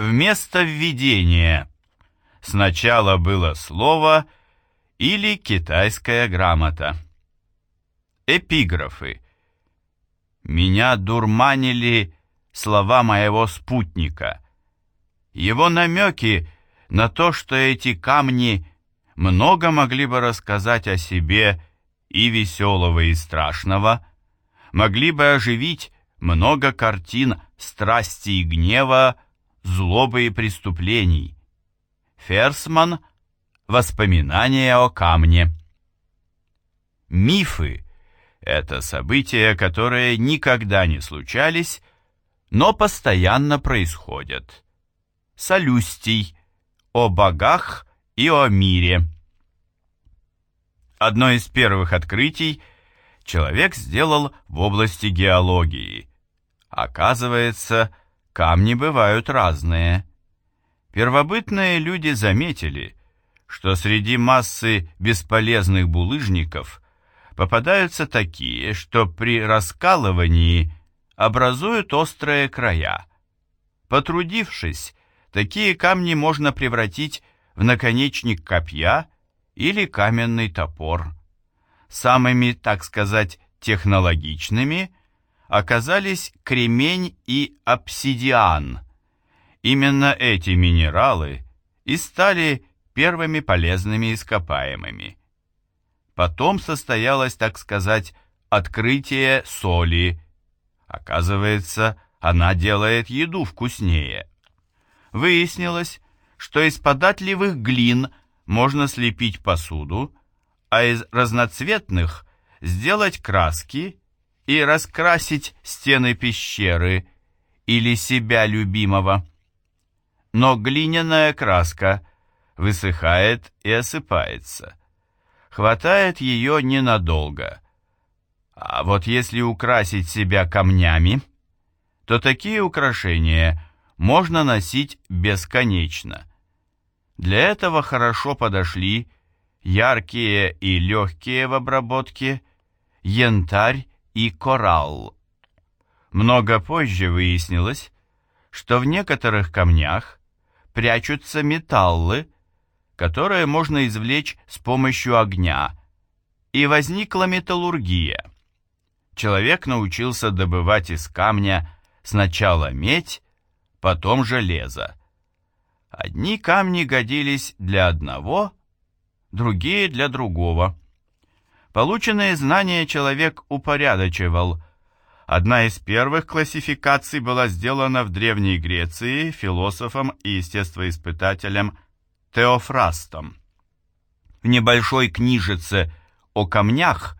Вместо введения сначала было слово или китайская грамота. Эпиграфы. Меня дурманили слова моего спутника. Его намеки на то, что эти камни много могли бы рассказать о себе и веселого, и страшного, могли бы оживить много картин страсти и гнева, злобы и преступлений. Ферсман «Воспоминания о камне». Мифы – это события, которые никогда не случались, но постоянно происходят. Солюстий о богах и о мире. Одно из первых открытий человек сделал в области геологии. Оказывается, камни бывают разные. Первобытные люди заметили, что среди массы бесполезных булыжников попадаются такие, что при раскалывании образуют острые края. Потрудившись, такие камни можно превратить в наконечник копья или каменный топор. Самыми, так сказать, технологичными оказались кремень и обсидиан. Именно эти минералы и стали первыми полезными ископаемыми. Потом состоялось, так сказать, открытие соли. Оказывается, она делает еду вкуснее. Выяснилось, что из податливых глин можно слепить посуду, а из разноцветных сделать краски и раскрасить стены пещеры или себя любимого. Но глиняная краска высыхает и осыпается. Хватает ее ненадолго. А вот если украсить себя камнями, то такие украшения можно носить бесконечно. Для этого хорошо подошли яркие и легкие в обработке янтарь и коралл. Много позже выяснилось, что в некоторых камнях прячутся металлы, которые можно извлечь с помощью огня, и возникла металлургия. Человек научился добывать из камня сначала медь, потом железо. Одни камни годились для одного, другие для другого. Полученные знания человек упорядочивал. Одна из первых классификаций была сделана в Древней Греции философом и естествоиспытателем Теофрастом. В небольшой книжице о камнях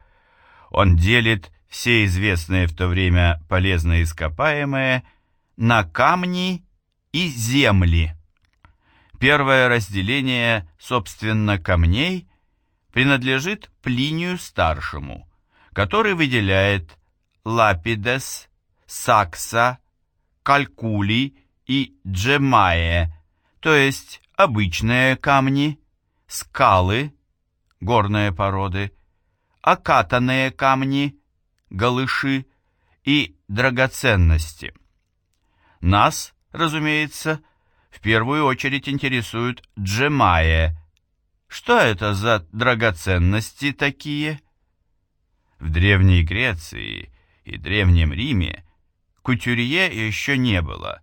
он делит все известные в то время полезные ископаемые на камни и земли. Первое разделение, собственно, камней принадлежит Плинию Старшему, который выделяет лапидес, сакса, калькули и джемае, то есть обычные камни, скалы, горные породы, окатанные камни, галыши и драгоценности. Нас, разумеется, в первую очередь интересуют джемае. Что это за драгоценности такие? В Древней Греции и Древнем Риме кутюрье еще не было,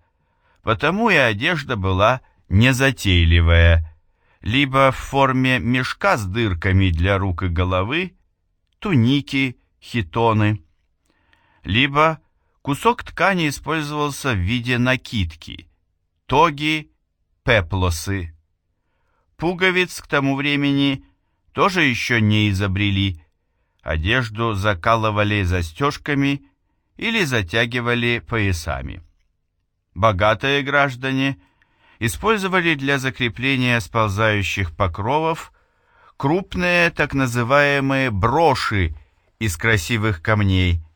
потому и одежда была незатейливая, либо в форме мешка с дырками для рук и головы, туники, хитоны, либо Кусок ткани использовался в виде накидки, тоги, пеплосы. Пуговиц к тому времени тоже еще не изобрели. Одежду закалывали застежками или затягивали поясами. Богатые граждане использовали для закрепления сползающих покровов крупные так называемые броши из красивых камней –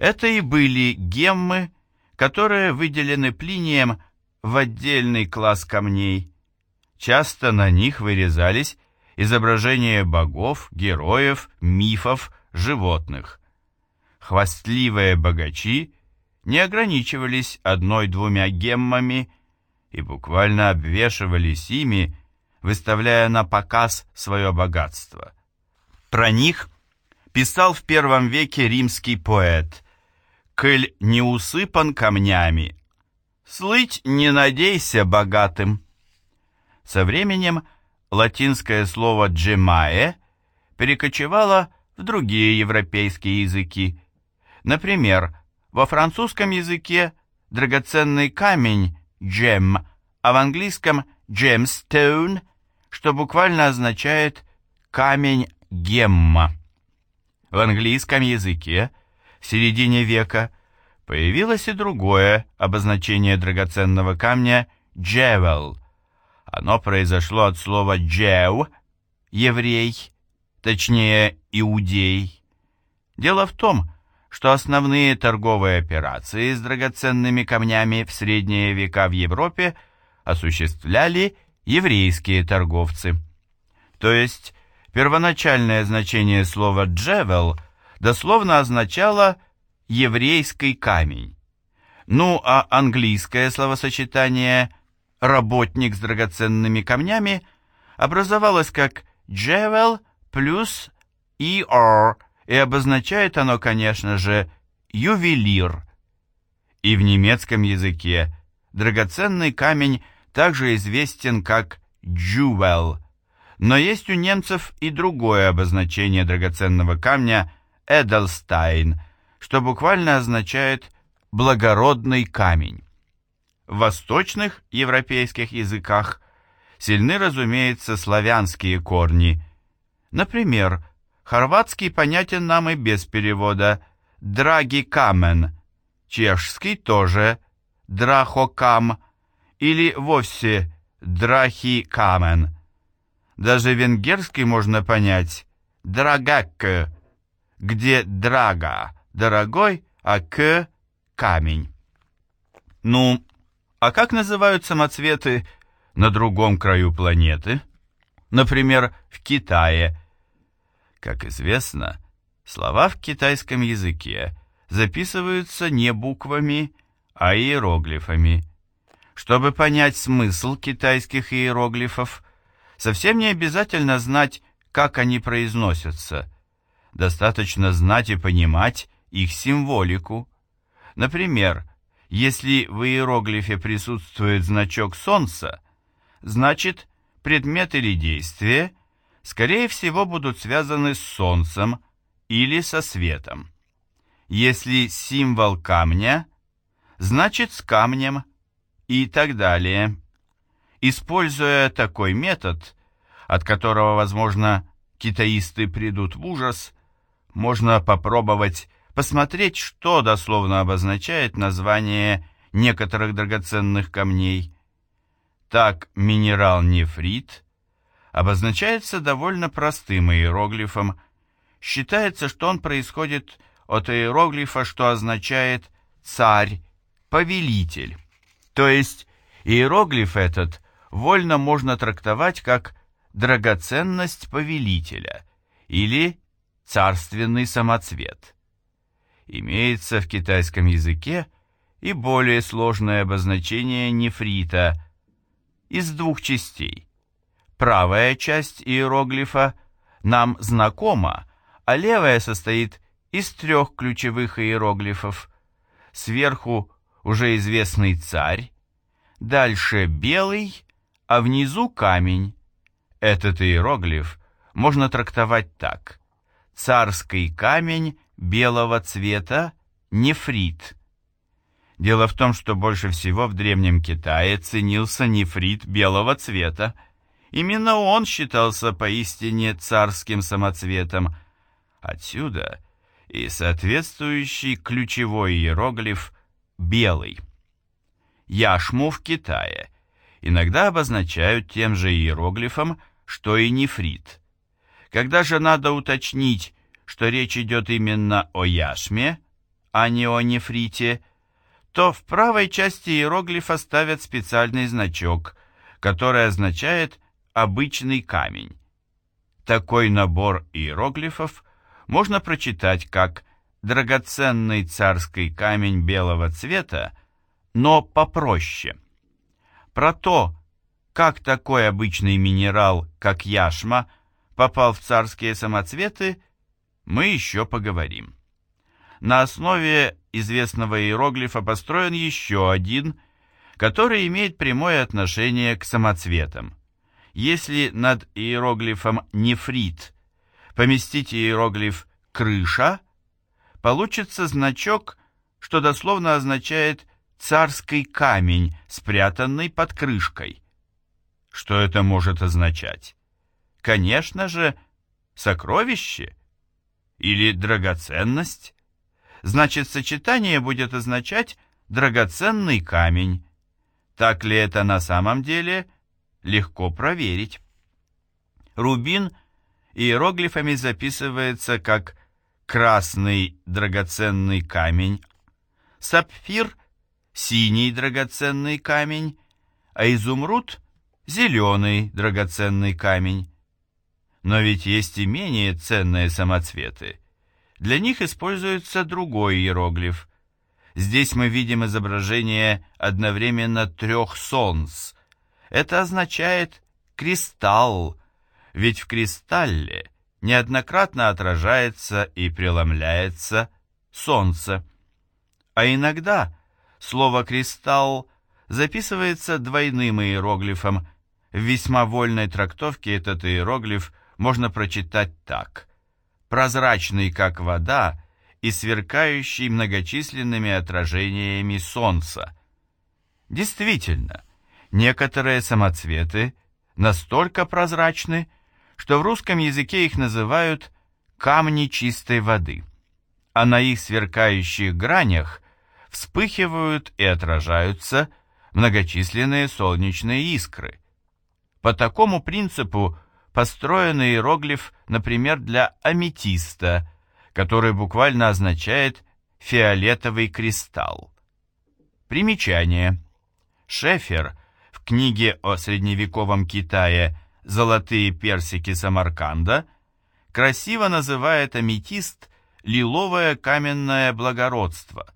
это и были геммы, которые выделены Плинием в отдельный класс камней. Часто на них вырезались изображения богов, героев, мифов, животных. Хвастливые богачи не ограничивались одной-двумя геммами и буквально обвешивались ими, выставляя на показ свое богатство. Про них писал в первом веке римский поэт «Коль не усыпан камнями, слыть не надейся богатым». Со временем латинское слово «джемае» перекочевало в другие европейские языки. Например, во французском языке драгоценный камень «gem», а в английском «gemstone», что буквально означает «камень гемма». В английском языке в середине века появилось и другое обозначение драгоценного камня «jewel». Оно произошло от слова «jew» — «еврей», точнее «иудей». Дело в том, что основные торговые операции с драгоценными камнями в средние века в Европе осуществляли еврейские торговцы. То есть первоначальное значение слова «джевел» дословно означало «еврейский камень». Ну а английское словосочетание «работник с драгоценными камнями» образовалось как «джевел» плюс «er», и обозначает оно, конечно же, ювелир. И в немецком языке драгоценный камень также известен как jewel, но есть у немцев и другое обозначение драгоценного камня Edelstein, что буквально означает благородный камень. В восточных европейских языках сильны, разумеется, славянские корни. Например, Хорватский понятен нам и без перевода. Драги камен. Чешский тоже. Драхокам. Или вовсе драхи камен. Даже венгерский можно понять. Драгак. Где драга, дорогой, а к камень. Ну, а как называют самоцветы на другом краю планеты? Например, в Китае – как известно, слова в китайском языке записываются не буквами, а иероглифами. Чтобы понять смысл китайских иероглифов, совсем не обязательно знать, как они произносятся. Достаточно знать и понимать их символику. Например, если в иероглифе присутствует значок солнца, значит предмет или действие скорее всего, будут связаны с Солнцем или со светом. Если символ камня, значит с камнем и так далее. Используя такой метод, от которого, возможно, китаисты придут в ужас, можно попробовать посмотреть, что дословно обозначает название некоторых драгоценных камней. Так минерал нефрит обозначается довольно простым иероглифом. Считается, что он происходит от иероглифа, что означает «царь», «повелитель». То есть иероглиф этот вольно можно трактовать как «драгоценность повелителя» или «царственный самоцвет». Имеется в китайском языке и более сложное обозначение нефрита из двух частей – Правая часть иероглифа нам знакома, а левая состоит из трех ключевых иероглифов. Сверху уже известный царь, дальше белый, а внизу камень. Этот иероглиф можно трактовать так. Царский камень белого цвета нефрит. Дело в том, что больше всего в Древнем Китае ценился нефрит белого цвета, Именно он считался поистине царским самоцветом. Отсюда и соответствующий ключевой иероглиф «белый». Яшму в Китае иногда обозначают тем же иероглифом, что и нефрит. Когда же надо уточнить, что речь идет именно о яшме, а не о нефрите, то в правой части иероглифа ставят специальный значок, который означает обычный камень. Такой набор иероглифов можно прочитать как драгоценный царский камень белого цвета, но попроще. Про то, как такой обычный минерал, как яшма, попал в царские самоцветы, мы еще поговорим. На основе известного иероглифа построен еще один, который имеет прямое отношение к самоцветам. Если над иероглифом «нефрит» поместить иероглиф «крыша», получится значок, что дословно означает «царский камень, спрятанный под крышкой». Что это может означать? Конечно же, сокровище или драгоценность. Значит, сочетание будет означать драгоценный камень. Так ли это на самом деле, легко проверить. Рубин иероглифами записывается как красный драгоценный камень, сапфир – синий драгоценный камень, а изумруд – зеленый драгоценный камень. Но ведь есть и менее ценные самоцветы. Для них используется другой иероглиф. Здесь мы видим изображение одновременно трех солнц. Это означает «кристалл», ведь в кристалле неоднократно отражается и преломляется солнце. А иногда слово «кристалл» записывается двойным иероглифом. В весьма вольной трактовке этот иероглиф можно прочитать так. Прозрачный, как вода, и сверкающий многочисленными отражениями солнца. Действительно, некоторые самоцветы настолько прозрачны, что в русском языке их называют «камни чистой воды», а на их сверкающих гранях вспыхивают и отражаются многочисленные солнечные искры. По такому принципу построен иероглиф, например, для аметиста, который буквально означает «фиолетовый кристалл». Примечание. Шефер в книге о средневековом Китае золотые персики Самарканда, красиво называет аметист лиловое каменное благородство,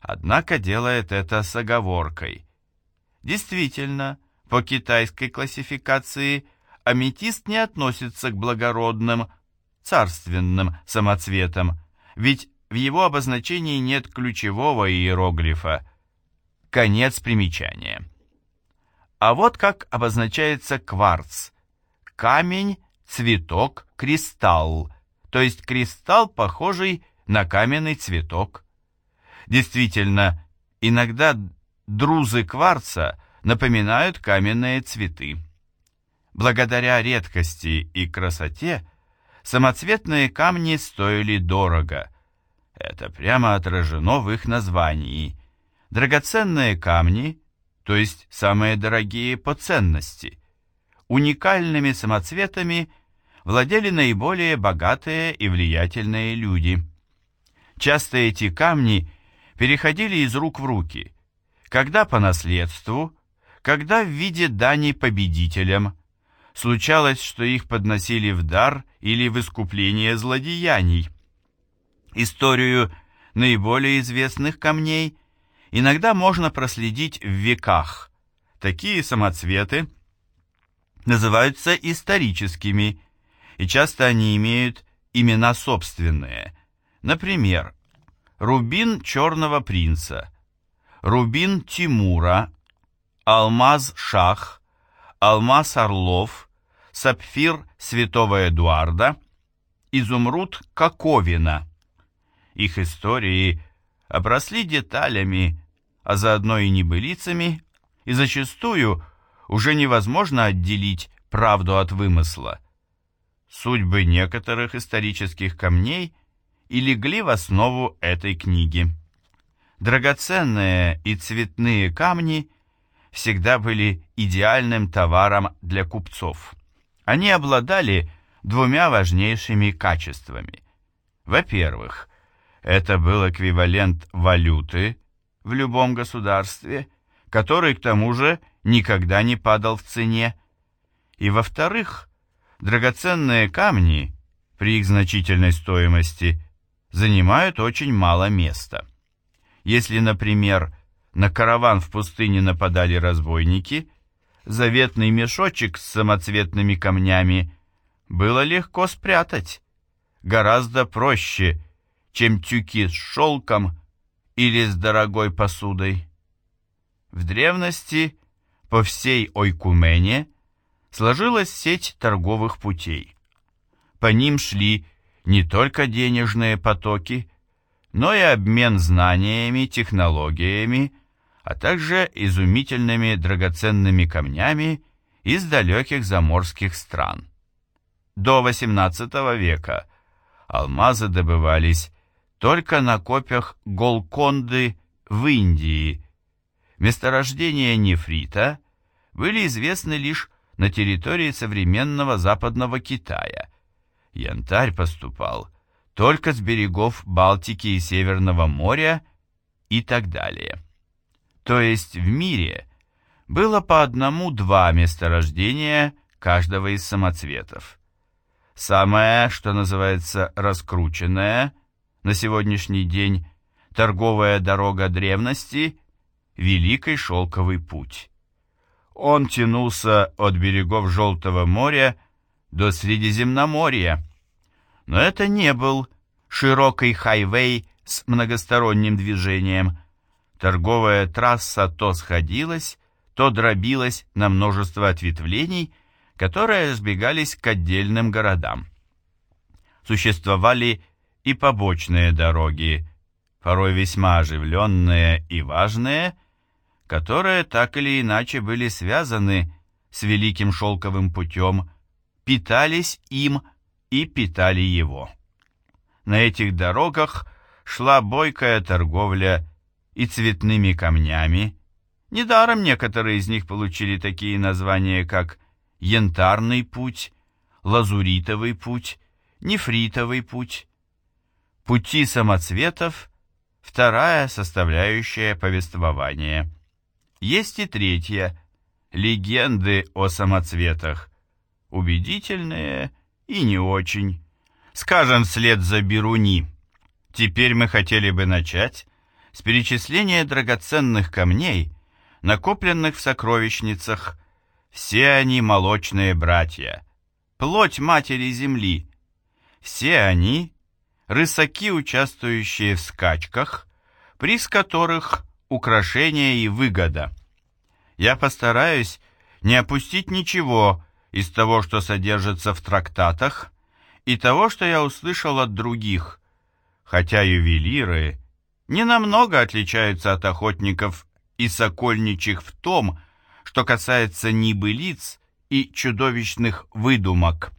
однако делает это с оговоркой. Действительно, по китайской классификации аметист не относится к благородным, царственным самоцветам, ведь в его обозначении нет ключевого иероглифа. Конец примечания. А вот как обозначается кварц – камень, цветок, кристалл, то есть кристалл, похожий на каменный цветок. Действительно, иногда друзы кварца напоминают каменные цветы. Благодаря редкости и красоте самоцветные камни стоили дорого. Это прямо отражено в их названии. Драгоценные камни, то есть самые дорогие по ценности – уникальными самоцветами владели наиболее богатые и влиятельные люди. Часто эти камни переходили из рук в руки, когда по наследству, когда в виде дани победителям. Случалось, что их подносили в дар или в искупление злодеяний. Историю наиболее известных камней иногда можно проследить в веках. Такие самоцветы называются историческими, и часто они имеют имена собственные. Например, рубин черного принца, рубин Тимура, алмаз Шах, алмаз Орлов, сапфир святого Эдуарда, изумруд Коковина. Их истории обросли деталями, а заодно и небылицами, и зачастую – уже невозможно отделить правду от вымысла. Судьбы некоторых исторических камней и легли в основу этой книги. Драгоценные и цветные камни всегда были идеальным товаром для купцов. Они обладали двумя важнейшими качествами. Во-первых, это был эквивалент валюты в любом государстве, который к тому же никогда не падал в цене. И во-вторых, драгоценные камни при их значительной стоимости занимают очень мало места. Если, например, на караван в пустыне нападали разбойники, заветный мешочек с самоцветными камнями было легко спрятать, гораздо проще, чем тюки с шелком или с дорогой посудой. В древности по всей Ойкумене сложилась сеть торговых путей. По ним шли не только денежные потоки, но и обмен знаниями, технологиями, а также изумительными драгоценными камнями из далеких заморских стран. До XVIII века алмазы добывались только на копьях Голконды в Индии. Месторождения нефрита были известны лишь на территории современного западного Китая. Янтарь поступал только с берегов Балтики и Северного моря и так далее. То есть в мире было по одному-два месторождения каждого из самоцветов. Самое, что называется, раскрученное на сегодняшний день торговая дорога древности – Великий Шелковый путь. Он тянулся от берегов Желтого моря до Средиземноморья, но это не был широкий хайвей с многосторонним движением – Торговая трасса то сходилась, то дробилась на множество ответвлений, которые разбегались к отдельным городам. Существовали и побочные дороги, порой весьма оживленные и важные, которые так или иначе были связаны с Великим Шелковым путем, питались им и питали его. На этих дорогах шла бойкая торговля и цветными камнями. Недаром некоторые из них получили такие названия, как янтарный путь, лазуритовый путь, нефритовый путь. Пути самоцветов – вторая составляющая повествования. Есть и третья – легенды о самоцветах, убедительные и не очень. Скажем вслед за Беруни. Теперь мы хотели бы начать с перечисления драгоценных камней, накопленных в сокровищницах. Все они молочные братья, плоть матери земли. Все они рысаки, участвующие в скачках, приз которых украшение и выгода. Я постараюсь не опустить ничего из того, что содержится в трактатах, и того, что я услышал от других, хотя ювелиры ненамного отличаются от охотников и сокольничьих в том, что касается небылиц и чудовищных выдумок.